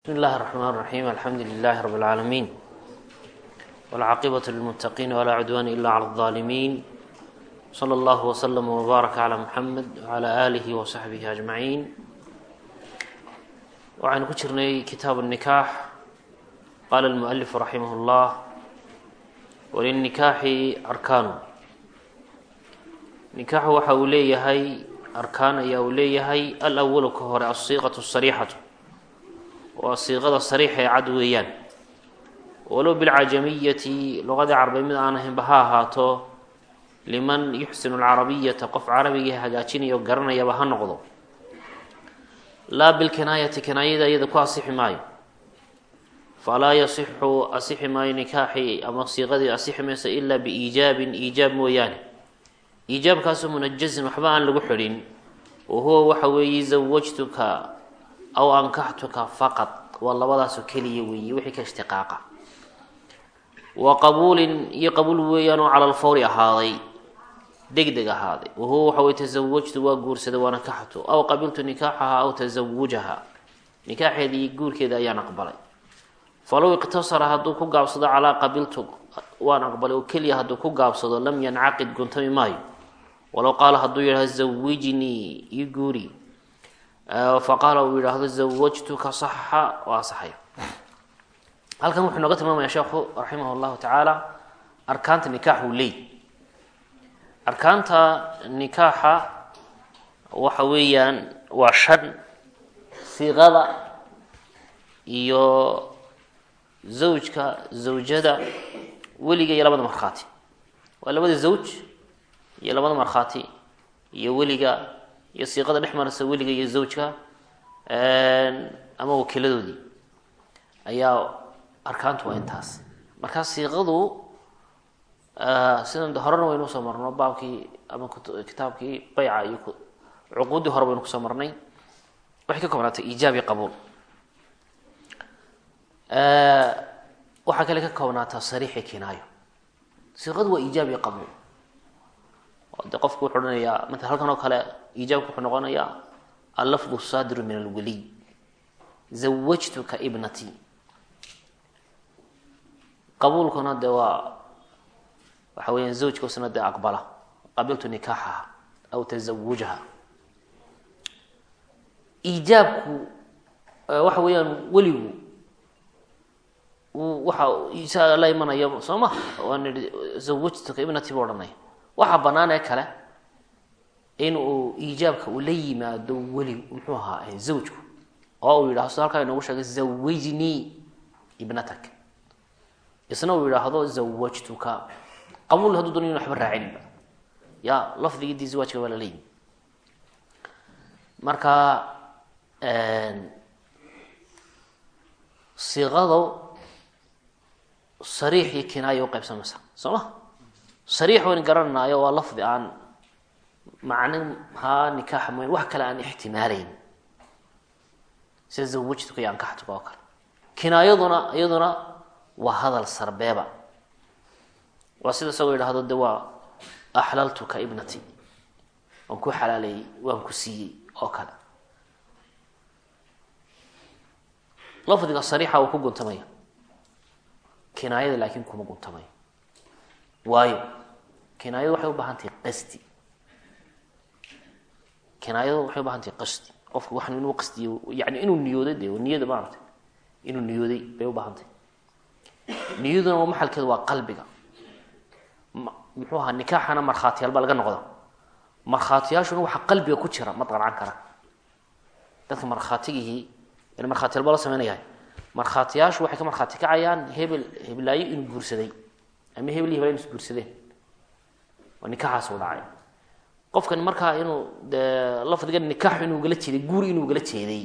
بسم الله الرحمن الرحيم الحمد لله رب العالمين والعاقبة للمتقين ولا عدوان إلا على الظالمين صلى الله وسلم وبارك على محمد وعلى آله وصحبه أجمعين waxaynu ku jirnay kitaab النikaax qaala الmuؤلف raximah الlah wliلnikaaxi arkaanu nikaaxu waxa uu leeyahay arkaan ayaa uu leeyahay waa siiqada sariixa ee cad weeyaan. Walow bilcajamiyati luqadii carbeed mid aan ahaynba ha ahaato liman yuxsinu alcarabiyata qof carabigii hagaajinaya oo garanayaba ha noqdo. Laa bilkinaayati kinaayada iyada ku asixi maayo. Falaa yasixu asixi maayo nikaaxi ama siiqadii asixi mayso ilaa biiijaabin iijaab mooyaane. Iijaabkaasoo munajazin waxba aan lagu xidhin. Wa huwa waxa weeye zawajtuka aw ankaxtuka faqad waa labadaasoo keliya weeye wixii ka ishtiqaaqa wa qabuulin iyo qabuul weeyaanoo cala alfawri ahaaday deg deg ahaaday wahuwa waxa wey tasawajtu waa guursaday waa nakaxtu aw qabiltu nikaaxaha aw tasawujaha nikaaxeeda guurkeeda ayaan aqbalay falow iqtasara hadduu ku gaabsado calaa qabiltu waan aqbalay oo keliya hadduu ku gaabsado lam yancaqid guntami maayo walow qaala hadduu yidhahdo zawijnii iyo guuri faqaala uu yidhaahdo zawajtuka saxa oo asaxayo halkan wuxuu nooga tilmaamaya sheekhu raximah llahu tacaala arkaanta nikaax uu leey. Arkaanta nikaaxa waxa weeyaan waa shan siiqada iyo zawjka zawjada weliga iyo labada markhaati. Waa labada zawj iyo labada markhaati iyo weliga iyo siiqada dhex maraysa weliga iyo zawjka ama wakiiladoodii ayaa arkaantu waa intaas. Markaa siiqadu sidan horena waynu u soo marno baabkii ama kitaabkii bayca iyo cuquuddii hore baynu ku soo marnay. Waxay ka koobnaatay iijaab iyo qabuul. Waxaa kale ka koobnaataa sariixi kinaayo. Siiqadu waa iijaab iyo qabuul de qofku wuxuu odhanayaa maala halkan oo kale iijaabku wuxuu noqonayaa allafdu saadiru min alwaliy zawajtuka ibnati. Qabuulkuna de waa waxa weeyaan zawjkausna dee aqbala qabiltu nikaaxaha aw tasawujaha iijaabku waxa weeyaan weligu waxa isa la imanaya soo ma? Waan ihi zawajtuka ibnati buu odhanaya waxaa banaan ee kale in uu iijaabka uu la yimaado weli muxuu ahaa zawjku. Oo uu yidhahdo sida halkaa inoogu sheegay zawijnii ibnatak. Isna uu yidhaahdo zawajtuka qabuul hadduu doon in waxba raacininba ya lafdigii dii zawaajka waa lala yimi. Marka siiqado sariix iyo kinaayo uqaybsamaysa soo ma sariix waynu garananaayo waa lafdi aan macnahaa nikaaxa mooyan wax kale aan ixtimaalayn. Sida zawajtuka iyo ankaxtuka oo kale. Kinaayaduna iyaduna waa hadal sarbeeba. Waa sida isagoo yidhaahdo de waa axlaltuka ibnati. Waan ku xalaaleeyey waan ku siiyey oo kale. Lafdiga sariixa uu ku guntamaya. Kinaayada laakiin kuma guntamayo waayo kinaayadu waxay u baahan tahay qasdi kinaayadu waxay u baahan tahay qasdi qofku waxan inuu qasdiyo yani inuu niyooday de niyada maaragtay. Inuu niyooday bay u baahan tahay niyaduna waa maxalkeeda waa qalbiga. Muxuu ahaa nikaaxana markhaatiyaal baa laga noqda markhaatiyaashuna waxa qalbiga ku jira ma qancan kara dadka markhaatigihii in markhaatiyal baa la samaynayahay markhaatiyaashu waxay ka markhaati kacayaan hebel heblaayo inuu guursaday. Ama hebel hebla inu isguursadeen waa nikaaxaas u dhacay qofkani markaa inuu de lafdiga nikaax inuu gala jeeday guuri inuu gala jeeday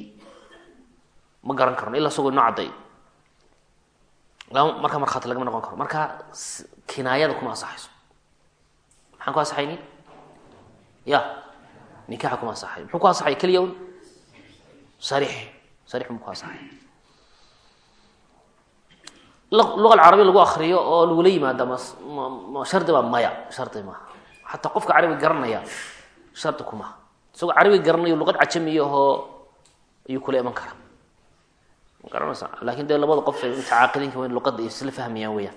ma garan karno ilaa isagoo inoo cadday. Markaa markhaati lagama noqon karo. Marka kinaayada kuma asaxayso maxaan ku asaxayni ya nikaaxa kuma asaxay muxuu ku asaxay keliya un? Sariix sariix mu ku asaxay luqa alcarabiya lagu akriyo oo lagula yimaada ma shardi baa maya. Shardi maaha xataa qofka carabiga garanaya shardi kumaha isagoo carabiga garanayo luqad cajamiya ahoo ayuu kula iman karaa. Ma garanaysa laakiin dee labada qof inta caaqiliinka waa in luqada isla fahmayaan weyaan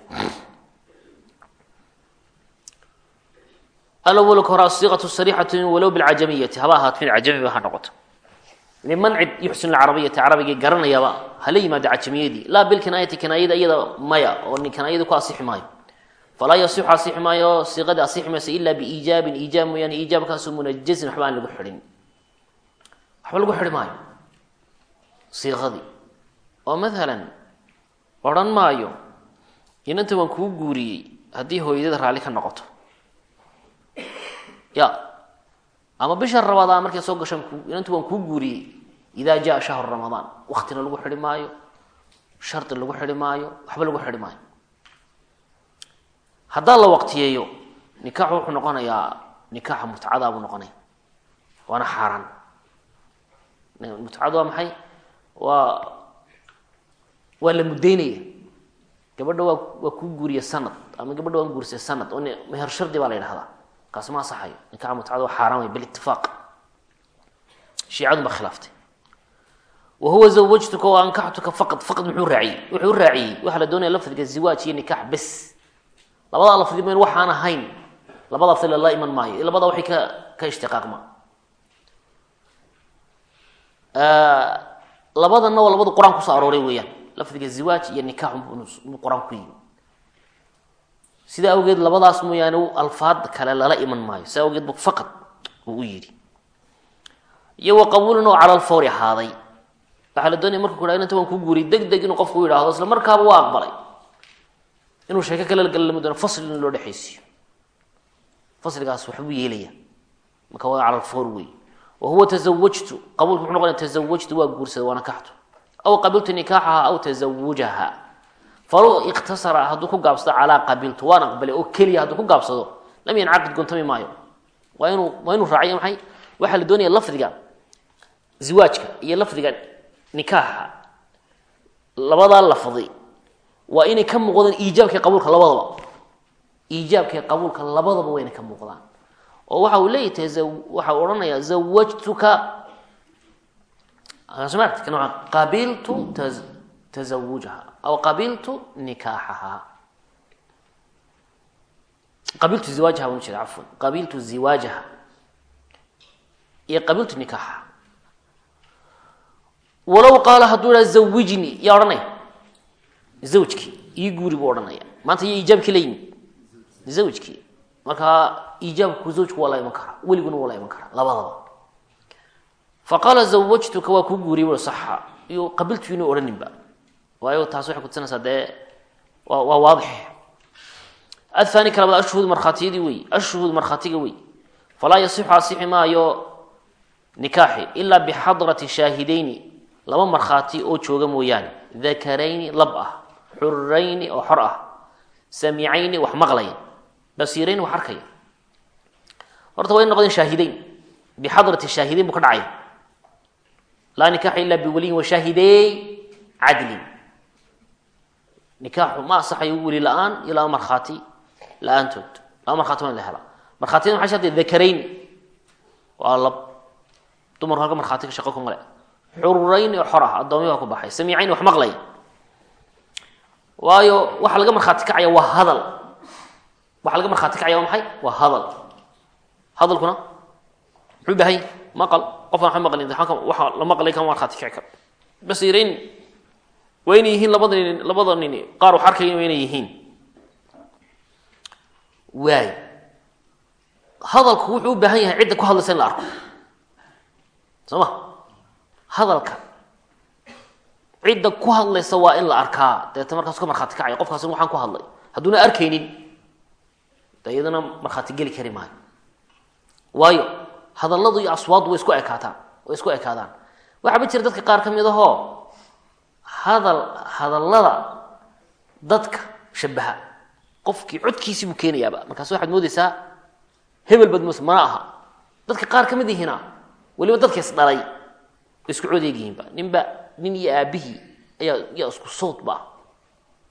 alawalka hore asiiqatu sariixatu walow bilcajamiyati. Haba ahaat mid cajami ba ha noqoto. Liman cid yuxsinu lcarabiyati carabigii garanayaba hala yimaado cajamiyadii. Laa bilkinaayati kinaayada iyada maya oo kinaayadii ku asixi falaa yasixu asixi maayo siiqadii asixi mayso ila biiijaabin iijaab mooyaane iijaabkaasu munajazin waxba aan lagu xidhin waxba lagu xidhi maayo siiqadii oo maalan odhan maayo inanta waan kuu guuriyey haddii hooyadada raalli ka noqoto ya ama bisha ramadaan markay soo gashaan inantu waan kuu guuriyey idaa jaa shahru ramadaan waktina lagu xidhi maayo shardi lagu xidhi maayo waxba lagu xidhi maayo haddaa la waqtiyeeyo nikaaxu wuxuu noqonayaa nikaaxa mutcadaa buu noqonaya. Waana xaaraan. Mutcadu waa maxay? Waa waa la muddaynaya. Gabadha waa waa kuu guuriya sanad ama gabadha waan guursay sanad. Oo meher shardi baa la yidhahdaa kaasi ma asaxayo nikaxa mutcada waa xaaraan wey bilitifaaq shiicadu ba khilaaftay. Wa huwa zawajtuka wa ankaxtuka faqad faqad muxuu raaciyey. Wuxuu raaciyey waxaa la doonaya lafdiga ziwaaj iyo nikax bes labadaa lafdi mayn waxaan ahayn. Labada lafdi lala iman maayo. Labada waxay ka ka ishtiqaaqma labadanna waa labadu qur'aan ku soo arooray weeyaan. Lafdiga ziwaaj iyo nikax buu qur'aan ku yimi sidaa awgeed labadaas mooyaane alfaad kale lala iman maayo. Sidaa awgeed bu faqad uu u yidhi. Iyo wa qabuulin oo cala lfawri ahaaday waxaa la doonaya marku ku ha inanta waan ku guuriyay deg deg inuu qofku yidhaahdo isla markaaba waa aqbalay inuu sheeko kale gala lama doono fasli in loo dhexaysiiyo. Fasligaas waxbuu yeelaya marka waa cala lfawr wey wa huwa tazawajtu qabuulku muxuu noqonaya tazawajtu waa guursaday waa nakaxtu. Aw qabiltu nikaaxaha aw tazawujaha falow iktasara hadduu ku gaabsado calaa qabiltu waan aqbalay oo keliya hadduu ku gaabsado lam yancaqid guntami maayo. Waa inuu waa inuu raaciyo maxay? Waxaa la doonaya lafdiga ziwaajka iyo lafdiga nikaaxa. Labadaa lafdi waa inay ka muuqdaan iijaabka qabuulka labadaba. Iijaabka qabuulka labadaba waa inay ka muuqdaan. Oo waxa uu leeyahy waxa uu odhanayaa zawajtuka qabiltu tazawujaha aw qabiltu nikaaxaha. Qabiltu ziwaajaha waan jeeda cafwan. Qabiltu ziwaajaha. Iyo qabiltu nikaaxaha walow qaala hadduu ihaa zawijnii yaa odhanaya zawjkii ii guuri buu odhanaya maanta iyo iijaabkii la yimid zawjkii markaa iijaabku zawjku waa la iman karaa weliguna waa la iman karaa labadaba faqaala zawajtuka waa kuu guuriye bu saxa iyo qabiltu inuu odhaninba waayo taas waxay kutusanaysaa dee waa waa waadix athani ka labaad markhaatiyadii wey ashuhuud markhaatiga wey falaa yasixu asixi maayo nikaaxi ilaa bixadrati shaahidayni laba markhaati oo jooga mooyaane dakarayni lab ah xurayni oo xor ah samicayni wax maqlaya basiirayni wax arkaya. Horta waa noqdeen shaahidayn bixadrati shaahidayn buu ka dhacaya laa nikaaxa ila biwaliyin washaahideey cadlin. Nikaaxu ma asaxayo weli la'aan iyo laba markhaati la'aantood. Laba markhati waa la helaa. Markhaatiyada maxay shartay dakarayn waa lab dumarku halka markhaatiga shaqo ku male. Xururayn oo xor ah addoomiyaha ku baxay. Samiicayn wax maqlaya waayo waxaa laga markhaati kacaya waa hadal. Waxaa laga markhaati kacaya waa maxay? Waa hadal. Hadalkuna muxuu bahay maqal. Qofaan waxba maqlin waxa la maqlay kama markhaati kici karo basiirayn waa inay yihiin labada nin labada nin qaar wax arkaya waa inay yihiin. Waay. Hadalku wuxuu u baahan yahay cidda ku hadlaysa in la arko. Soo ma? Hadalka cidda ku hadlaysa waa in la arkaa. Dabeeta markaasu ka markhaati kacaya qofkaasina waxaan ku hadlay. Hadduuna arkaynin. De iyadana markhaati geli kari maayo. Waayo hadalladu iyo aswaaddu way isku ekaataan. Way isku ekaadaan. Waxaaba jira dadka qaar ka mid ahoo hadal hadallada dadka shabaha qofkii codkiisii buu keenayaaba. Markaas waxaad moodeysaa hebel baad moodeysa mana aha. Dadka qaar ka mid ihina weliba dadka is dhalay isku codeegyihiinba ninba nin iyo aabihii ayaa yaa isku sawdba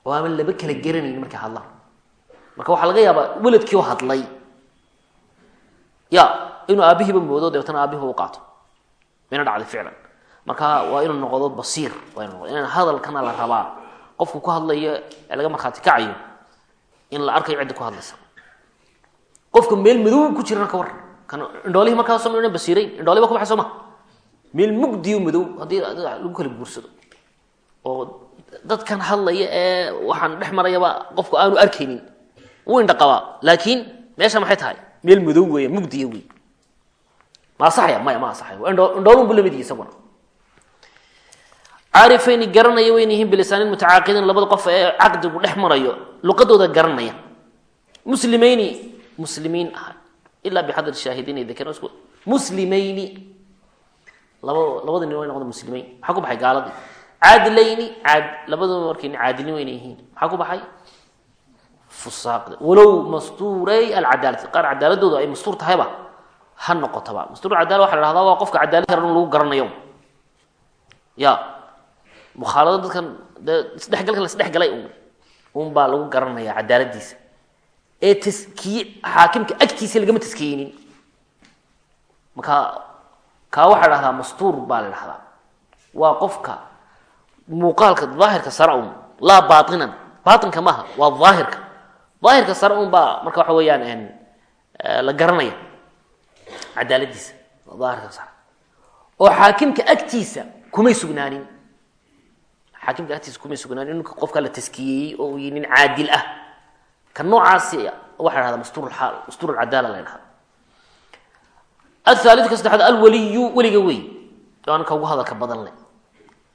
oo ama laba kala garanaynin markay hadlaan marka waxaa laga yaabaa weladkii oo hadlay. Ya inuu aabihiiba moodo dabeetana aabihiba u qaato. Mayna dhacday ficlan. Marka waa inuu noqdo basiir waa inu noqdo. In hadalkana la rabaa. Qofku ku hadlayo ee laga markhaati kacayo in la arkayo cidda ku hadlaysa. Qofka meel madow ku jirana ka war. Kan indhoolihii markaa soo ina basiirayn. Indhoolihi ba ku baxay soo ma meel mugdiyo madow haddii lagu kala guursado. Oo dadkan hadlaya ee waxaan dhex marayaba qofku aanu arkaynin. Wuu indha laakiin meesha maxay tahay? Meel madow weeye mugdiya wey ma asaxaya maya ma asaxaya indho indhoolun bu la mid yihi isaguna. Caarifayni garanaya wayna yihiin bilisaanin mutacaaqidiin. Labada qof ee caqdigu dhex marayo luqadooda garanaya. Muslimayni muslimiin ah ilaa bixadr shaahidiin dakeen isku muslimayni laba labada nin way noqda muslimiin. Maxaa ku baxay gaaladii caadilayni caad labadaba markayni caadilin wayna yihiin maxaa ku baxay fusaaqda walow mastuuray alcadaalati. Qaar cadaaladooda ay mastuur tahayba ha noqotaba. Mastuur cadaala waxa la hahdaa waa qofka cadaalad heran lagu garanayo ya mukhaalado dadkan dee isdhexgalka la isdhexgalay un un baa lagu garanaya cadaaladiisa. Ee taskiye xaakimka agtiisa lagama taskiyeynin. Marka kaa waxaa dhahdaa mastuur baa la waa qofka muuqaalka daahirka sare un laa baainan baainka maaha waa daahirka. Daahirka sare un baa marka waxa weeyaan la garanaya cadaaladiisa daahirka sare. Oo xaakimka agtiisa kumay sugnaanin. Xaakimka agtiisa kumay sugnaanin in qofka la taskiyeeyey oo uu nin caadil ah. Ka noocaasi waxaa dhahdaa mastur aal mastuur alcadaala la dhahda athaliu ka saddexaad alwaliyu weliga wey aan ka ugu hadalka badan le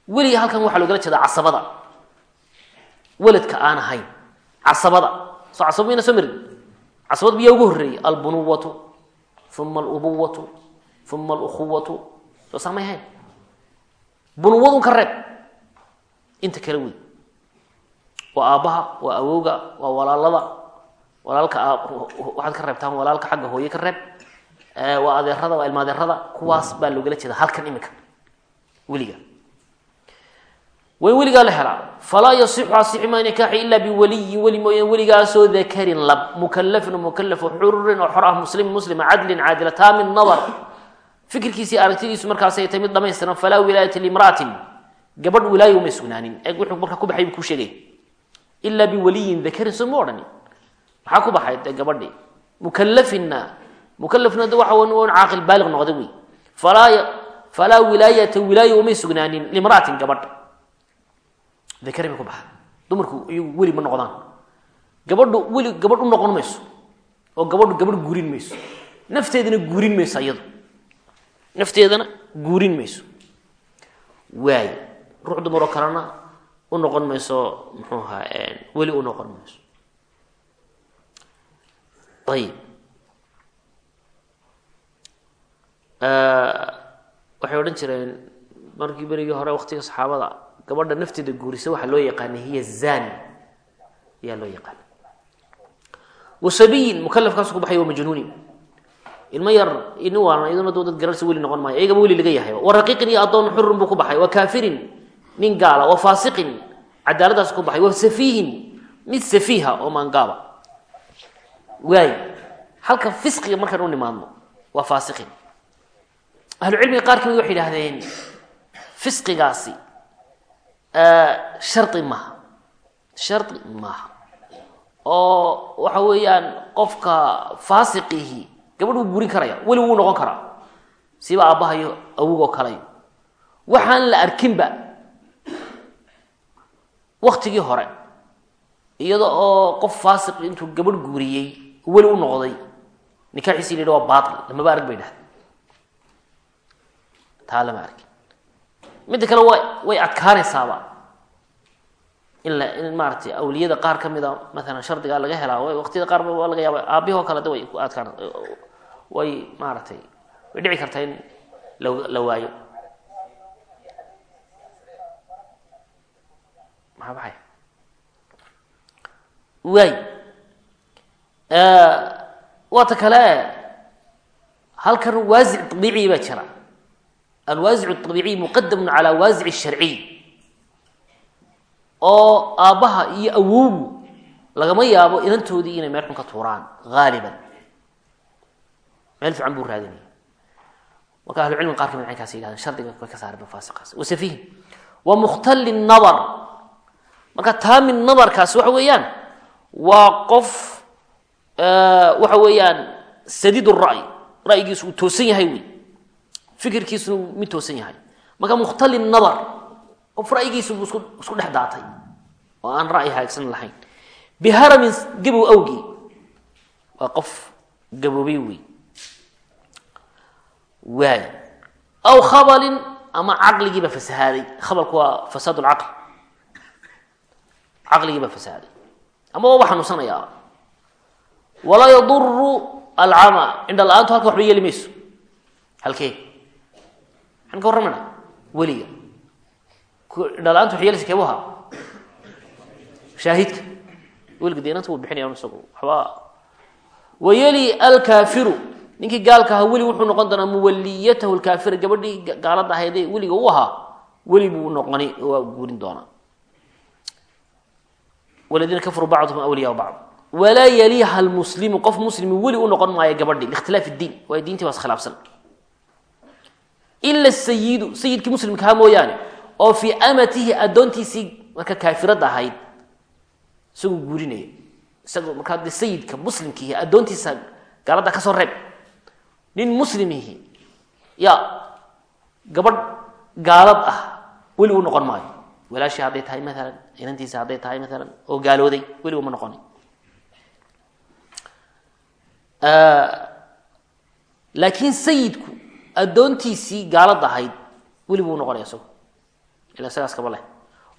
weliga halkan waxaa loogala jeedaa casabada weladka aan ahayn casabada soo casaba mayna soo marin casabada biyaa ugu horreeyay albunuwatu uma alubuwatu uma alukhuwatu soo saamay ahayn bunuwadun ka reeb inta kale wey waa aabbaha waa awowga waa walaalada walaalka waxaad ka reebtaan walaalka xagga ka reeb waa adeerada waa ilmaadeerada kuwaas baa loogala jeeda halkan imika weliga. Waa weligaa la helaa. Falaa yasixu asixi maa nikaaxi ila biwaliyin weli mooyaan weligaasoo dakarin lab mukalafin oo mukalaf oo xururin oo xor ah muslimin muslima cadlin caadila taamin nadar. Fikirkiisii aragtidiisu markaasay tahay mid falaa wilaayata limraatin. Gabadh wilaayo umay sugnaanin eeg wuxuu markaa ku baxay buu kuu sheegay. Ilaa biwaliyin dakarin soo ma odhanin. Maxaa ku baxay? Dee gabadhii. Mukalafinna mukalafna de waxa wn caaqil baaliq noqday wey falaa wilaayata wilaayo umay sugnaanin limraatin gabadh. Dakari bay ku baxay dumarku iyagu weli ma noqdaan. Gabadhu weli gabadh u noqon mayso. Oo gabadhu gabadh guurin mayso. Nafteedana guurin mayso iyadu. Nafteedana guurin mayso. Waay ruux dumaroo kalena u noqon mayso muxuu ahaa weli u noqon mayso. Ayib waxay odhan jireen markii berigii hore waktiga saxaabada gabadha nafteeda guurisa waxaa loo yaqaana hiya zani ayaa loo yaqaana wasabiyin mukalafkaasu ku baxay wa majnuunin. Ilmo yar ini waalan iyaduna doo dad gararsi weli noqon maayo iyagaba weli laga yahay. Wa raqiiqin iyo addoon xurun buu ku baxay wa kaafirin nin gaala wa faasiqin cadaaladaas ku baxay wa safiihin mid safiiha oo maangaaba waay halka fisqiga markaan u nimaadno waa faasiqin ahlucilmiga qaar ka mid waxay idhahdeen fisqigaasi shari maaha. Shari maaha. Oo waxa weeyaan qofka faasiqihi gabadh wuu guurin karaya weli wuu noqon karaa. Siba aabbahayo awogoo kalayo waxaan la arkinba waktigii hore iyada oo qof faasiq intuu gabadh guuriyey weli u noqday. Nikaaxiisi la yidhi waa baatil lamaba arag bay dhahda taa lama arkin. Midda kale wa way adkaanaysaaba in la in maaratay awliyada qaar ka mida maalan shardigaa laga helaa waqtiyada qaar waa laga yaaba aabihoo kale de way ku adkaan way maaragtay way dhici kartaa in la waayo. Maxaa baxay? Waay waata kale halkan waasic abiiciy baa jira alwaasic abiiciy muqadamun calaa waasic sharciy oo aabbaha iyo awowgu lagama yaabo inantoodii inay meel xun ka tuuraan haaliban meel fiican buu raadinaya marka ahlucilmiga qaar ka mid caynkaas yidhahdeen shardiga way ka saareen faasiqaas wasafihin wa mukhtali nadar marka taami nadarkaasi waxa weeyaan waa qof waxa weeyaan sadiid ra'y ra'yigiisu uu toosan yahay fikirkiisuna mid toosan yahay. Marka mukhtali nadar qof ra'yigiisu buu isku dhex daatay oo aan ra'yi haagsan lahayn. Biharamin gabow awgii waa qof gaboobay wey waay. Aw khabalin ama caqligiiba fasahaaday khabalku waa fasaad lcaql caqligiiba fasahaaday ama waaba xanuunsanayaa. Walaa yaduru alcama indha la'aantu halka waxba yeeli mayso. Halkee maxaan ka warramana weliga. Indha la'aantu wax yeelaysa keebu ahaa shaahidka weliga deenanta wuu bixinaya isagu waxba. Wayeli alkaafiru ninkii gaalka ahaa weli wuxuu noqon doonaa muwaliyatahu lkaafira gabadhii gaalada ahaydee weliga u ahaa weli buu noqoni waa guurin doonaa. Waladiina kafaruu bacduhum awliyaa bacd. Walaa yaliha lmuslimu qof muslimi weli u noqon maayo gabadhi likhtilaaf diin ila sayidu sayidkii muslimkaha mooyaane oo fii amatihi addoontiisii marka kaafirada ahayd isagoo guurinaya isagoo markaa de sayidka muslimkiihi addoontiisa gaalada ka soo reeb nin muslimihi ya gabadh gaalad ah weli u noqon maayo. Walaashii hadday tahay maalan inantiisa hadday tahay maalan oo gaalooday weli uma noqoni. Laakiin sayidku addoontiisii gaalada ahayd weli buu noqonaya isago ila isagaas kama leh.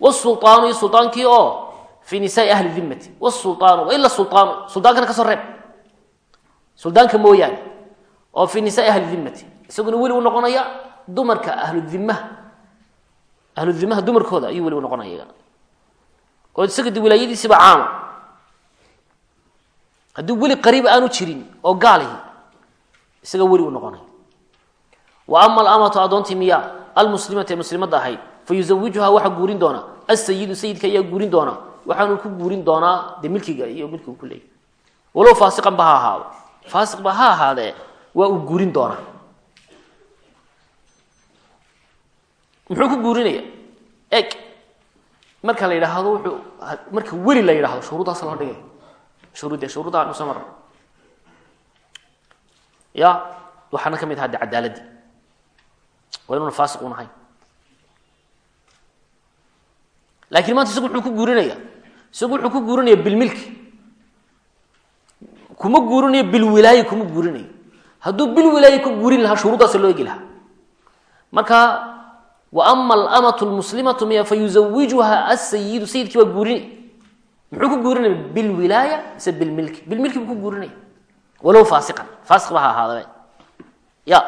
Wsulطaanu iyo sulaankii oo fii nisaai ahli dimmati. Wsulطaanu waila sulaanu suldaankana ka soo reeb. Suldaanka mooyaane oo fii nisaai ahli dimmati. Isaguna weli u noqonaya dumarka ahludimmaha ahludimaha dumarkooda ayuu weli u noqonaya oo isaga de wilaayadiisiiba caama haddii weli qariib aanu jirin oo gaalihi isaga weli u noqonay wa ama alamatu addoontii miya almuslimata ee muslimadda ahayd fa yuzawijuhaa waxaa guurin doonaa asayidu sayidka ayaa guurin doonaa waxaanu ku guurin doonaa de milkiga iyo milkigu ku leeyahy walow faasiqan ba ha ahaado. Faasiq ba ha ahaadee waa marka la yidhaahdo wuxuu marka weli la yidhahdo shuruudaas loo dhigay. Shuruudde shuruudaha mara ya waxaana ka mid ahaa de waa inuuna faasiq un ahayn laakiin maanta isagu wuxuu ku guurinaya isagu wuxuu ku guurinaya bilmilki. Kuma guurinayo bilwilaaye kuma guurinayo hadduu bilwilaaye ku guurin lahaa shuruuddaas loo egi lahaa. Marka wa ama alamatu lmuslimatu miya fa yuzawijuha asayidu sayidkii waa guurinay muxuu ku guurinaya bilwilaaya mise bilmilki? Bilmilki buu ku guurinaya. Walow faasiqan. Faasiq ba ha ahaadabe ya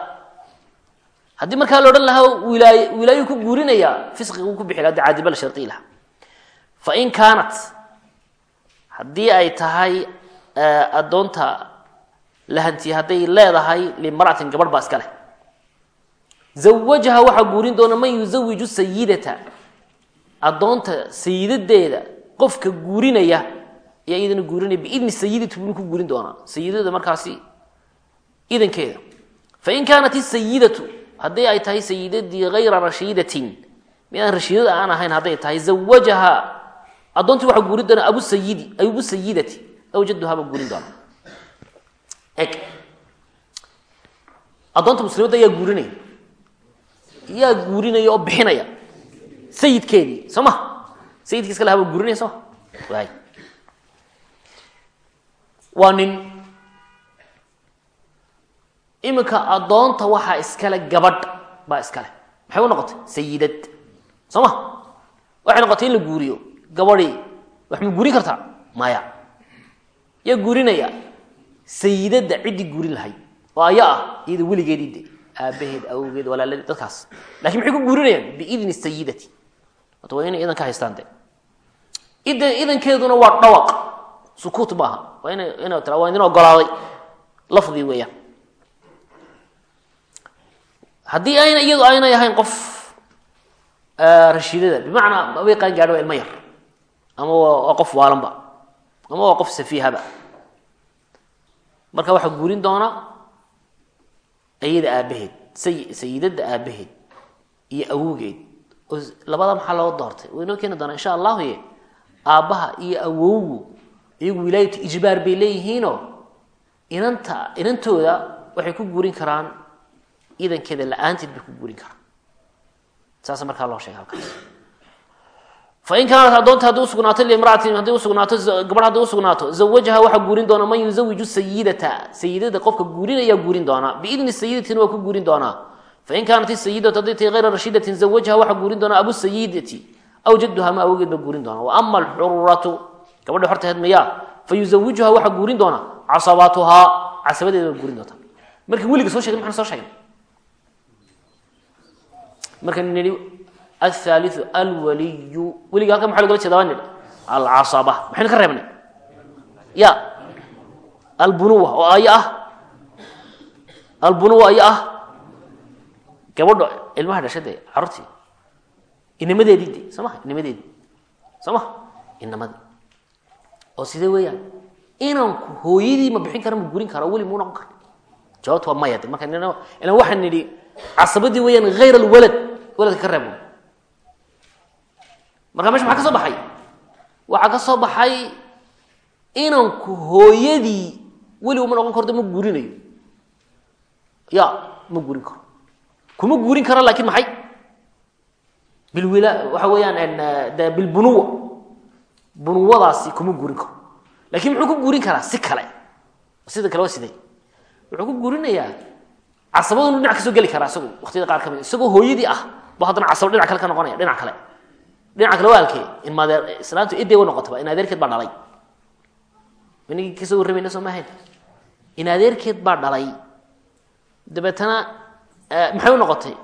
haddii markaa la odhan lahaa wilaay wilaayu ku guurinaya fisqigu ku bixi laha caadiba la shardiyi lahaa. Fain kaanat haddii ay tahay addoonta lahanti hadday leedahay limra'atin gabadh baa iska zawajaha waxaa guurin doona man yuzawiju sayidata addoonta sayidadeeda qofka guurinaya ayaa iyadana guurinaya biidni sayidati buu ku guurin doonaa. Sayidada markaasi idankeeda fain kaanat isayidatu haddii ay tahay sayidadii hayra rashiidatin. Midaan rashiidada aan ahayn hadday tahay zawajaha addoontii waxaa guurin doona abusayidi abusayidati awjaduhaba guurin doona eg addoonta muslimadda ayaa guurinaya. Yaa guurinaya oo bixinaya. Sayidkeedii soo ma? Sayidkii iska lahaa baa guurinaya soo ma? Waa nin iminka addoonta waxaa iskale gabadh baa iskale. Maxay u noqotay? Sayidad soo ma noqotay la guuriyo. Gabadhii wax ma guurin kartaa? Maya. Yaa guurinaya. Sayidadda ciddii guurin lahayd oo aya ah iyada weligeedii de aabaheed awgeed dadkaas. Lakin maxay ku guurinayaan biidni sayidati inay idan ka haystaan de idan idankeeduna waa dhawaq. Sukuut maaha waa ina ina ogolaaday. Lafdii weeyaan haddii ayna iyadu aynay ahayn qof rashiidada bimacnaa mabay qaan gaadho waa ilmo yar ama waa qof waalanba ama waa qof safiihaba. Marka waxaa guurin doona iyada aabaheed say sayidada aabaheed iyo awowgeed labada maxaa loo doortay? Waynoo keeni doonaa insha allahu ye aabbaha iyo awowgu iyagu wilaayatu ijbaar bay leeyihiinoo inanta inantooda waxay ku guurin karaan idankeeda la'aanteed bay ku guurin karaan. Saasa markaa loo sheegay halkaas. Fain kaanat adoonta haddii usugnaato limraatin haddii usugnaato gabadh haddii usugnaato zawajaha waxaa guurin doona man yuzawiju sayidata sayidada qofka guurinayaa guurin doonaa biidni sayidatina waa ku guurin doonaa. Fain kaanat isayidatu hadday tahay hayra rashidatin zawajaha waxaa guurin doonaa abu sayidati aw jadduha ma awgeed ba guurin doonaa. Wa ama alxuratu gabadha horta heed mayaa. Fa waxaa guurin doonaa casabaatuhaa casabadeeda baa guurin doonta markii weliga soo shegay maxaan soo sheegay markaan nidhi athaliu alwaliyu weliga halkan maxa logala jeeda baa nidhi? Alcasaba maxaynu ka reebnay? Ya. Albunuwa oo ayo ah. Albunuwa ayo ah. Gabadho ilmaha dhasha dee carruurtii inamadeedii de soo maha inamadeedii. Soo maha inamadii oo sidee weeyaan? Inanku hooyadii ma bixin kara ma gurin kara weli muu noqon kara jawabta waa maya. De marka ilan waxaan nidhi casabadii weeyaan hayr alwalad waladka ka reebno marka meesha maxaa ka soo baxay? Waxaa ka soo baxay inanku hooyadii weligu ma noqon karo de ma guurinayo. Ya ma guurin karo. Kuma guurin karo laakiin maxay? Bilwila waxa weeyaan bilbunuwa bunuwadaasi kuma guurin karo. Lakin muxuu ku guurin karaa si kale? Sida kale waa sidee wuxuu ku guurinayaa? Casabadunu dhinac ka soo geli karaa isagu waktiyada qaar ka mid isagoo hooyadii ah ba haddana casabo dhinac kale ka noqonaya dhinac kale. Dhinac kale waa alkee in maadeer islaantu idday wa noqotaba in adeerkeed baa dhalay. Inagii ka soo warramayna soo maahayn in adeerkeed baa dhalay. Dabeetana maxay u noqotay?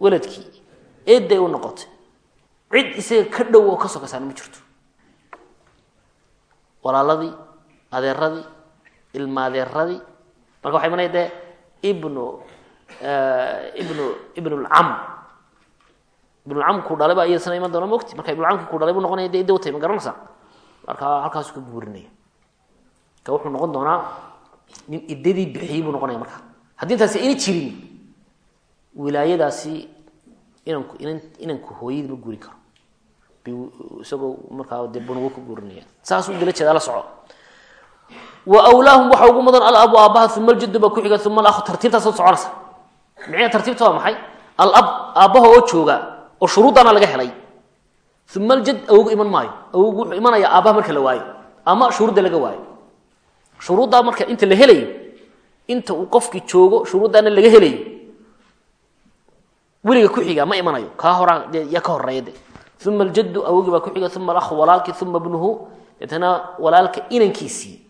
Weladkii eedday u noqotay. Cid isaga ka dhow oo ka sokasaana ma jirto. Walaaladii adeeradii ilmaadeeradii marka waxay imanaya dee ibnu ibnu ibnulcam ibnulcamku dhalay baa iyasana iman doona mogti marka ibnulcamki ku dhalay buu noqonaya de idda watay ma garanaysaa marka halkaasu ka guurinaya. Ka wuxuu noqon doonaa nin iddadii bixiyey buu noqonaya marka. Haddii intaasi ayna jirin wilaayadaasi inanku inan inanku hooyadii ma guurin karo. Isagoo markaa dee bunugo ka guurinaya. Saasuu dala jeedaa la soco. Wa wlaahum waxa ugu mudan alabu aabbaha uma aljaddu baa ku xiga uma alahu tartiibtaas soconaysa. Micnaha tartiibta waa maxay? Alab aabbaha oo jooga oo shuruuddaana laga helay. Uma aljad awgu iman maayo. Awgu wuxuu imanaya aabbaha marka la waayo ama shuruudda laga waayo. Shuruuddaa marka inta la helayo inta uu qofkii joogo shuruuddaana laga helayo. Weliga ku xiga ma imanayo kaa horaa dee yaa ka horreeya de. Aljaddu awogii baa ku xiga. Uma alahu walaalkii uma bnuhu deetana walaalka inankiisii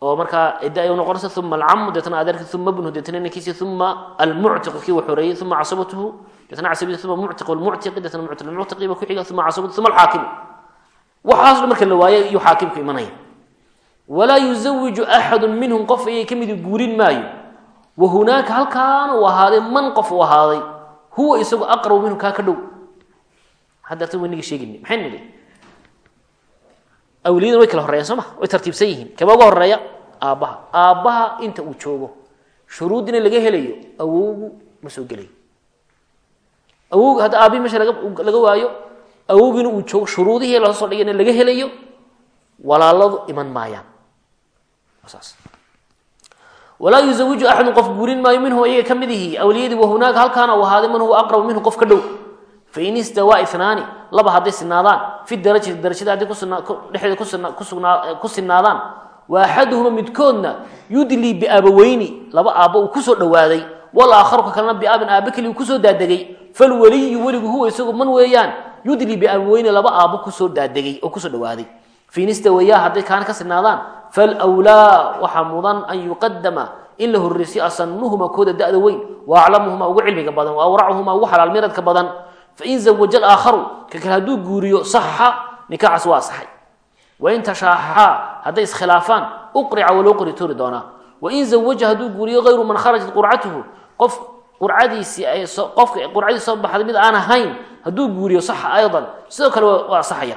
oo markaa cidda ay noqonaysa uma alcamu deetna adeerki uma bnuhu deetna inankiisi uma almuctiqu kii waxoreeyey uma casabatuhu deetna casabadii uma muctiq lmuctiqi deetna muctiq lmuctiqi ba ku xiga uma casabatu uma alxaakimu waxaas marka la waayo iyo xaakimku imanaya. Walaa yuzawiju axadu minhum qof ayay ka midi guurin maayo. Wa hunaaka halkaana uu ahaaday man qof uu ahaaday huwa isagu aqrabu minhu kaa ka dhow. Hadda arta waynaga sheegayni maxay nidhi awliyadan way kala horeeyaan soo ma? Way tartiibsan yihiin. Kaba uga horreeya aabbaha. Aabbaha inta uu joogo shuruuddina laga helayo awowgu ma soo gelayo. Awowg hadda aabbihi meesha laga waayo awowgiina uu joogo shuruudihii la soo soo dhigayna laga helayo walaaladu iman maayaan. Walaa yuzawiju axadun qof guurin maayo minhu iyaga ka mid ihi awliyadii wahunaaka halkaana uu ahaaday man huwa aqrabu minhu qof ka dhow fain istawaa inaani laba hadday sinaadaan fi darajati darajada hadday dhexdeeda ku sinaadaan wa axaduhuma midkoodna yudlii biabaweyni laba aabbo uu ku soo dhowaaday walaakharu ka kalena biabin aabbe keli uu ku soo daadegay falwaliyu weligu huwa isagu man weeyaan yudlii biabaweyni laba aabbo ku soo daadegay oo ku soo dhowaaday fain istawayaa hadday kaana ka sinaadaan falwlaa waxaa mudan an yuqadama in la horreysiyo asanuhuma kooda da'da weyn wa aclamuhuma ugu cilmiga badan wa awracuhuma ugu xalaal miradka badan fain zawaja alaakharu ka kale hadduu guuriyo saxa nikaaxaas waa asaxay wain tashaaxaa hadday iskhilaafaan uqrica waloo qori toori doonaa wain zawaja hadduu guuriyo hayru man kharajat qurcatuhu qof qurcadiisii qofka qurcadiisi soo baxday mid aan ahayn hadduu guuriyo saxa aydan sidoo kale waa asaxaya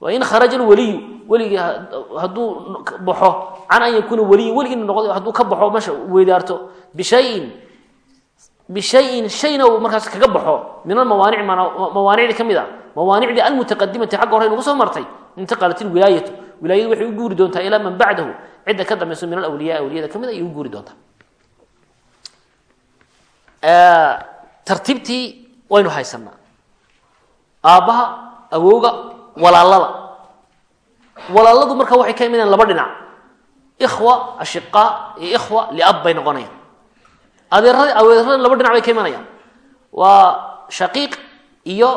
wain kharaja alwaliyu weligii hadduu baxo can an yakuuna waliyin weligii noqdo hadduu ka baxo meesha weydaarto bishayin bishayin shayna uu markaas kaga baxo min almawaanic mawaanicdii ka mid a mawaanicdii almutaqadimati xagga hore nagu soo martay intaqalat ilwilaayatu wilaayadu waxay u guuri doontaa ilaa man bacdahu cidda ka dambayso min alawliyaa awliyada ka mid ayay u guuri doontaa tartiibtii waynu haysanaa aabbaha awowga walaalada walaaladu marka waxay ka imanayaan laba dhinac ikhwa ashiqaa iyo ikhwa adeerada adeerada laba dhinac bay ka imanayaan. Waa shaqiiq iyo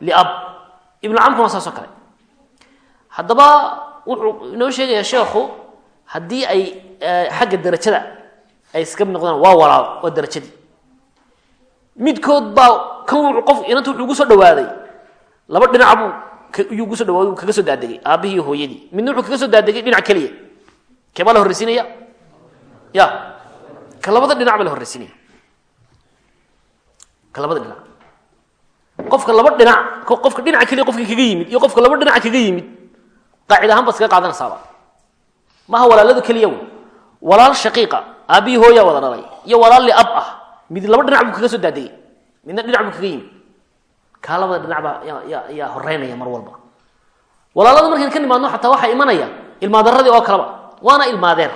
liab. Ibnu camkuna saas kale. Haddaba wuxuu inoo sheegayaa sheekhu haddii ay xagga derajada ay iska noqdaan waa walaal waa derajadii midkood baa kan wuxuu qof inanta wuxuu ugu soo dhawaaday. Laba dhinac buu iyuu ugu soo dhawaaday uu kaga soo daadegay aabihii hooyadii. Midna wuxuu kaga soo daadegay dhinac keliya. Kee la horreysiinaya? Ya ka labada dhinac baa la horreysiinaya ka dhinac. Qofka laba dhinac qofka dhinaca keliya qofka kaga yimid iyo qofka laba dhinac kaga yimid qaacid ahaan baad qaadanaysaaba maha walaalada keliya wey. Walaal shaqiiqa aabihii hooyaa wada dhalay iyo walaal liab ah mid laba dhinac buu kaga soo daadegay midna dhinac buu kaga yimid. Kaa labada dhinac baa yaa horeynaya mar walba. Walaalada markayn ka nimaadno xataa waxaa imanaya ilmaadeeradii oo kaleba waana ilmaadeer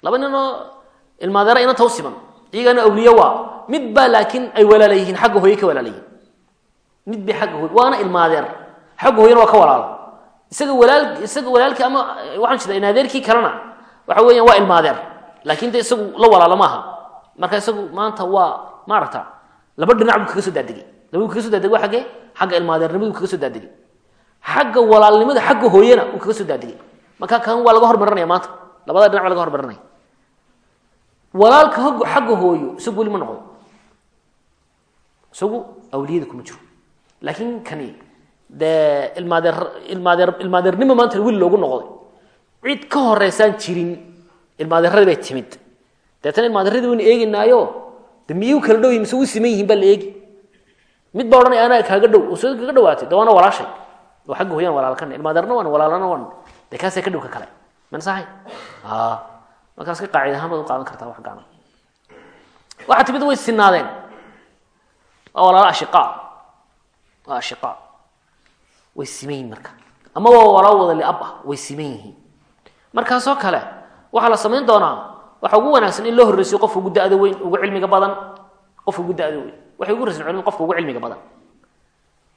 laba nin oo ilmaadeera inanta u siman iyagana awliye waa mid baa laakiin ay walaala yihiin xagga hooye ka walaala yihiin mid bay xagga hooye waana ilmaadeer xagga hooyena waa ka walaalo. Isaga walaal isaga walaalkii ama waxaan jeeda inaadeerkii kalena waxa weeyaan waa ilmaadeer laakiin de isagu la walaalo maaha. Marka isagu maanta waa maaragta laba dhinac buu kaga soo daadegay. Labadu kaga soo daadegay waa xaggee xagga ilmaadeernimadu kaga soo daadegay. Xagga walaalnimada xagga hooyena uu kaga soo daadegay. Marka kan walaalka xagga hooyo isagu weli ma noqdo isagu awliyada kuma jiro. Laakiin kani dee ilmaadeer ilmaadeer ilmaadeernimo maanta weli loogu noqday. Cid ka horeysaan jirin ilmaadeeradii bay timid. Deetana ilmaadeeradii waynu eegeynaayo de miyuu kala dhow yihiin mise u siman yihiin baa la eegi. Mid baa odhanaya anaa kaaga dhow. Oo soo kaga dhawaatay de waana walaashay. Oo xagga hooyaan walaalkana ilmaadeerna waan walaalana waan dee kaasay ka dhowka kale. Mansahay markaas ka qaacid ahaan u qaadan kartaa wax gaana waxaa timid way sinaadeen waa walaalo ashiqaa waa ashiqaa way siman yihiin marka. Ama waa walaalo wada liab ah. Way siman yihiin. Markaasoo kale waxaa la samayn doonaa waxaa ugu wanaagsan in loo horreysiyo qofka ugu da-da weyn ugu cilmiga badan. Qofka ugu da-da weyn. Waxay ugu horreysan culimadu qofka ugu cilmiga badan.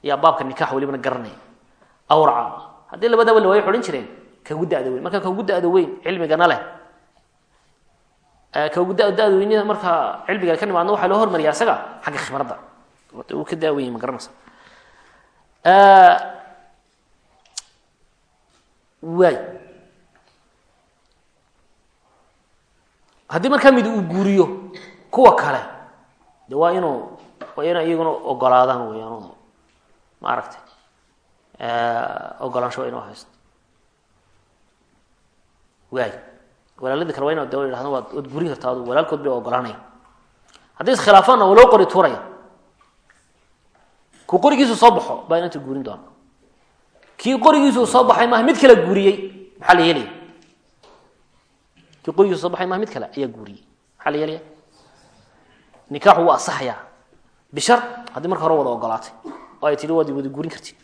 Yaa baabka nikax welibana garanaya awraca. Haddii labadaba la waayo waxay jireen ka da-da weyn. Marka ka da-da weyn cilmigana leh ka ugu da-da weynida marka cilmiga ka nimaadno waxaa loo hormariyaa isaga xagga khibradda. Uu ka daaweyey ma garanaysa. Waay. Haddii markaa mid uu guuriyo kuwa kale de waa inuu waa ina iyaguna ogolaadaan weyaan maaragtay ogolaansho waa inuu haysto. Waay walaaladii kale waa ina de yidhahdan waad waad guurin kartaa walaalkood bay ogolaanaya haddii iskhilaafaanna waa qori tuuraya ku qorigiisu soo baa inanta guurin doona kii qorigiisu soo baxay mid kala guuriyey maxaa la yeelaya? Kii qorigiisu soo baxay mid kale ayaa guuriyey maxaa la yeelaya? Nikaaxu wuu asaxayaa bishar haddii marka hore wada ogolaatay oo ay tihi waad wada guurin kartid.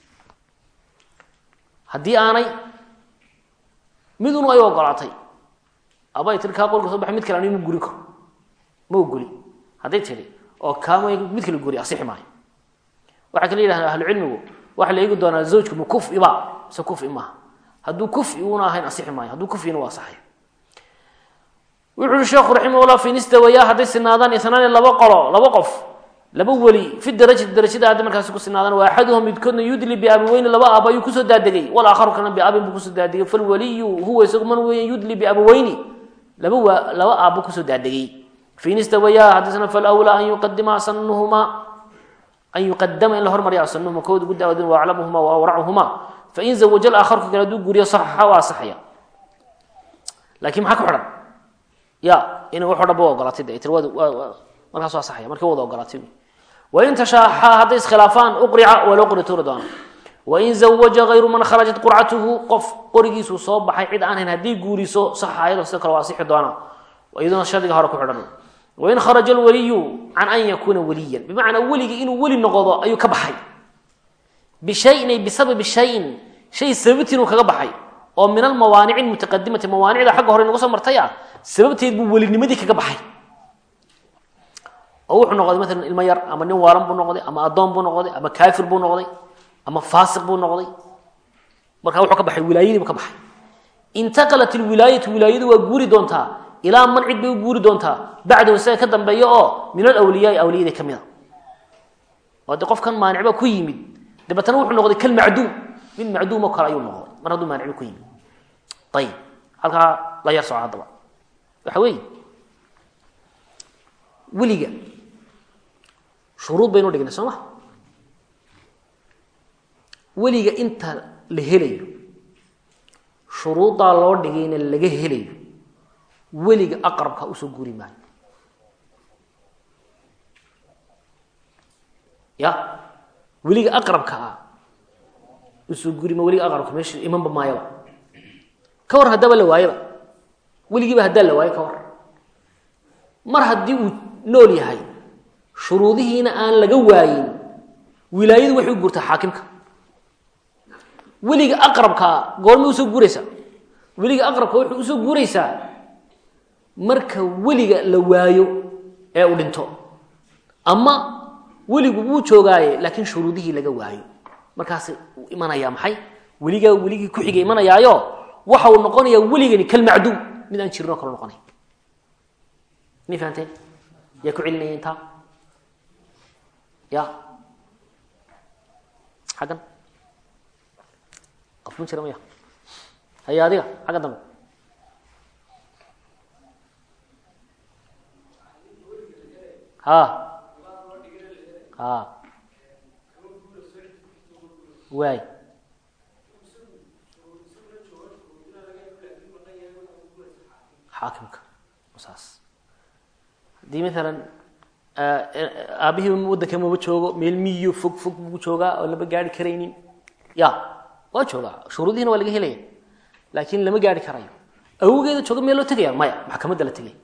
Haddii aanay midun ay ogolaatay aba tii kaa qoriga soo baxay mid kale an ma karo. Ma ogoli hadday tihi oo kaama mid kala guuriy asixi maayo waxaa kala yidhahda ahlucilmigu waxaa la eegi doonaa zawjku ma kufi ba mise kufi maaha hadduu kufi una ahayn asixi maayo hadduu kufina waa asaxaya wuxu uhi sheekhu raximahullah fin istawayaa hadday sinaadaan isnaani laba qolo laba qof laba weli fi darajati darajada hadday markaasi ku sinaadaan wa axaduhum midkoodna yudli biabaweyni laba aab ayuu ku soo daadegay. Walaakharu kana biabin buu ku soo daadegay. Falwaliyu huwa isagu man weeyan yudli biabaweyni laba waa laba aabbu ku soo daadegay fin istawayaa haddisna falawlaa an yuqadima asanuhuma an yuqadama in la hormarya asanuhuma kooda ugu daawadin wa aclamuhuma wa awracuhuma fain zawaja alaakharku kale hadduu guuriyo saxaxa waa asaxaya laakiin maxaa ku xidhan? Ya inay wax o dhan ba ogolaatay de tir markaas waa saxaya markii wada ogolaatay wain tashaaxaa hadday iskhilaafaan uqrica waa loo qori tuuri doona wain zawaja hayru man kharajat qurcatuhu qof qorigiisuu soo baxay cid aan hayn haddii guuriso saxa ayado sida kale waa asixi doona iyaduna shardiga hore ku xidhan wain kharaja alwaliyu can an yakuuna waliyan bimacnaa weligii inuu weli noqdo ayuu ka baxay bishayin ay bisababi shayin shay sababtii inuu kaga baxay oo min almawaanici mutaqadimati mawaanicda xagga hore nagu soo martay ah sababteed buu welinimadii kaga baxay oo wuxuu noqday maalan ama faasiq buu noqday. Markaa wuxuu ka baxay wilaayadii ka baxay. Intaqalat ilwilaayatu wilaayadu waa guuri doontaa ilaa man cid bay guuri doontaa bacdahu isaga ka dambeeya oo min alawliyaai awliyadii ka mid a oo dee qofkan maanic baa ku yimid. Dabeetana wuxuu noqday kal macduum mid macduum oo kale ayuu noqday. Mar hadduu maanic ku yimid. Ayib halkaa la yar soco haddaba. Waxa weeye. Weliga. Shuruud baynu dhignay soo ma weliga inta la helayo shuruuddaa loo dhigayna laga helayo weliga aqrabka u soo guri maayo. Ya weliga aqrabka ah u soo guri ma weliga aqrabka meesha imanba maayaba ka war haddaba la waayaba weligiiba haddaa la waayo ka war. Mar haddii uu nool yahay shuruudihiina aan laga waayin wilaayadu waxay u guurtaa xaakimka weliga aqrabkaa goormay u soo guuraysaa weliga aqrabka wuxuu u soo guuraysaa marka weliga la waayo ee uu dhinto. Ama weligu wuu joogaaye laakiin shuruudihii laga waayo. Markaas uu imanayaa maxay? Weligaa weligii ku xiga imanayaayo waxa uu noqonayaa weligani kalmacduum mid aan jirin oo kale noqonay. May fahanteen? Yaa ku celinaya intaa? Ya xaggan ma jira maya haye adiga xagga dambe. Ha. Ha. Waay. Xaakimka saas haddii maalan aabihii waddanka maba joogo meel miyo fog fog buu joogaa oo lama gaari karaynin? Ya waa joogaa shuruudihiina waa laga helaya laakiin lama gaari karayo. Awgeeda jooga meel loo tegaya maya maxkamadda la tegaya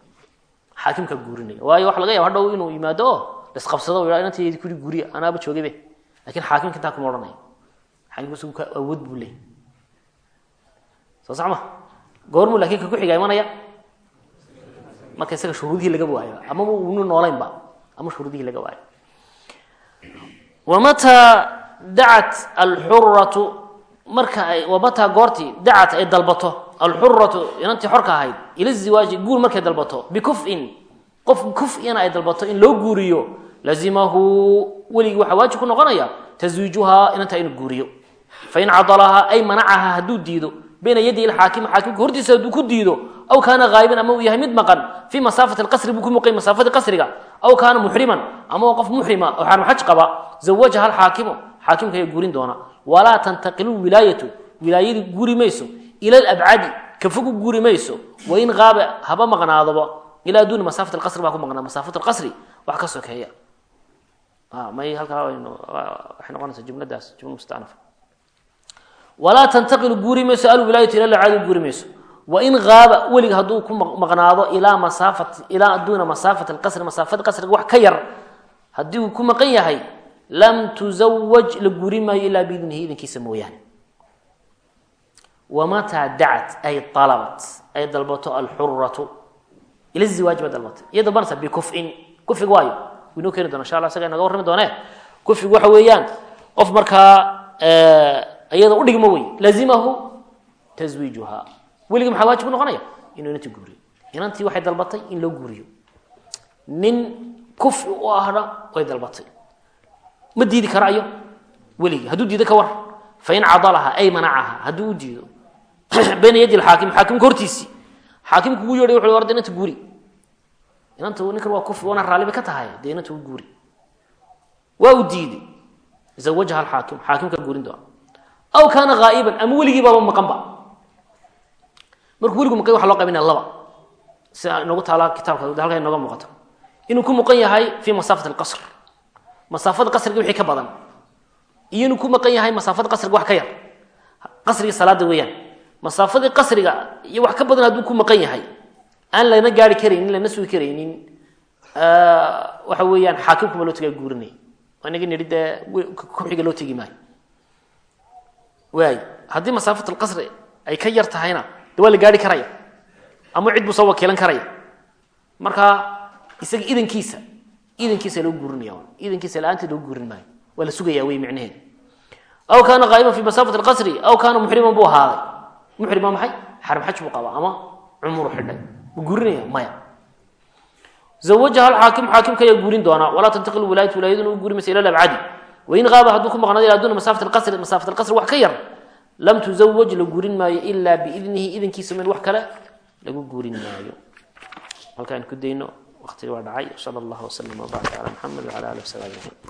xaakimka guurinaya. Waayo waxa laga yaba hadhow inuu yimaado oo lasqabsado o inantaydi kuri guuriya anaaba joogaybe laakiin xaakimka intaa kuma odhanayo xaakimka isagu ka awood buu leeyay soo sax ma? Goormuu laakiin ka ku xiga imanaya marka isaga shuruudihii laga waayo amaba uunu noolaynba ama shuruudihii laga waayo. Wamataa dacat alxuratu marka ay wamataa goortii dacat ay dalbato alxuratu inantii xorka ahayd ila ziwaaji guur markay dalbato bikufin qof kuf-ina ay dalbato in loo guuriyo lazimahu weligii waxaa waajib ku noqonaya taswiijuhaa inanta inuu guuriyo. Fain cadalahaa ay manacahaa hadduu diido bayna yadi ilxaakim xaakimka hortiisa hadduu ku diido aw kaana haayiban ama yahay mid maqan fii masaafati lqasri buu ku muqay masaafadii qasriga aw kaana muxriman ama qof muxrima oo xaram xaj qaba zawajaha alxaakimu xaakimka ayaa guurin doona walaa tantaqilu wilaayatu wilaayadii guuri mayso ila alabcadi ka fogu guuri mayso wain qaaba haba maqnaadoba ilaa duuni masaafat alqasri baa ku maqnaa masaafat alqasri wax ka sokeeya may halkaa waxay noqonaysaa jumladaas jumla mustanafa walaa tantaqilu guuri mayso alwilaayatu ila alabcadi guuri mayso. Wain aaba weliga hadduu ku maqnaado ilaa masaafat ilaa duuna masaafat alqasri masaafada qasriga wax ka yar haddii lam tuzawaj la guuri maayo ilaa biidnihi idinkiisa mooyaane. Wamataa dacat ay alabat ay dalbato alxuratu ila ziwaaj ba dalbatay. Iyo dalbanaysa bikufin kufig waayo. Inoo keeni doona insha alla isaga inaga warrami doonee? Kufig waxa weeyaan qof markaa iyada udhigmo wey lazimahu taswiijuha weligii maxaa waajib ku noqonaya? Inuu inantii guuriyo inantii waxay dalbatay in loo guuriyo nin kufi u ahna way dalbatay ma diidi karaayo? Weligii hadduu diido ka war fain cadalaha ay manacaha hadduu u diido bayna yadi xaakim xaakimka hortiisii xaakimku ugu yeedhay wuxu orda inanta guuri. Inanta ninkan waa kufi waana raalliba ka tahay dee inanta u guuri. Waa u diiday zawajaha alxaakim xaakimka guurin doona. Aw kaana haa'iban ama weligii maqanba markuu weligu maqan waxa loo qaybinaya laba. Sida inoogu taala kitaabka halka inooga muuqato. Inuu ku maqan yahay fii masaafati alqasr masaafada qasriga wixii ka badan. Iyo inuu ku maqan yahay masaafada qasriga wax ka yar. Qasriga salaada weeyaan. Masaafadii qasriga iyo wax ka badan hadduu ku maqan yahay. Aan lana gaari karaynin lana sugi karaynin waxa weeyaan xaakimkuma loo tagaa guurinaya inaga nidhi kuxiga loo tegi maayo. Waay haddii masaafat alqasri ay ka yar tahayna de waa la gaari karaya. Ama cid buu soo wakiilan karaya. Markaa isaga idankiisa idankiisa loo guurinaya idankiisa la'aanta loo guurin maayo. Waa la sugayaa wey micnaheedu. Aw kaana qaa'iman fi masaafat alqasri aw kaana muxriman buu ahaaday. Muxrima maxay? Xaram xaj buu qabaa ama cumru xidhay. Ma guurinaya maya. Zawajaha alxaakim xaakimka ayaa guurin doonaa walaa tantaqil wilaayat wilaayaduna u guuri ila labcadi wain qaaba hadduu ku maqnaado ilaa duna masaafat alqasri masaafat alqasri wax ka yar. Lam tuzawaj la guurin maayo ilaa biidnihi idankiisa min wax kale lagu guurin maayo. Halkaan ku dayno waqtigi waa dhacay sala allahu wasalam wabaarak calaa maxamed wacala alih wasabi ajmaciin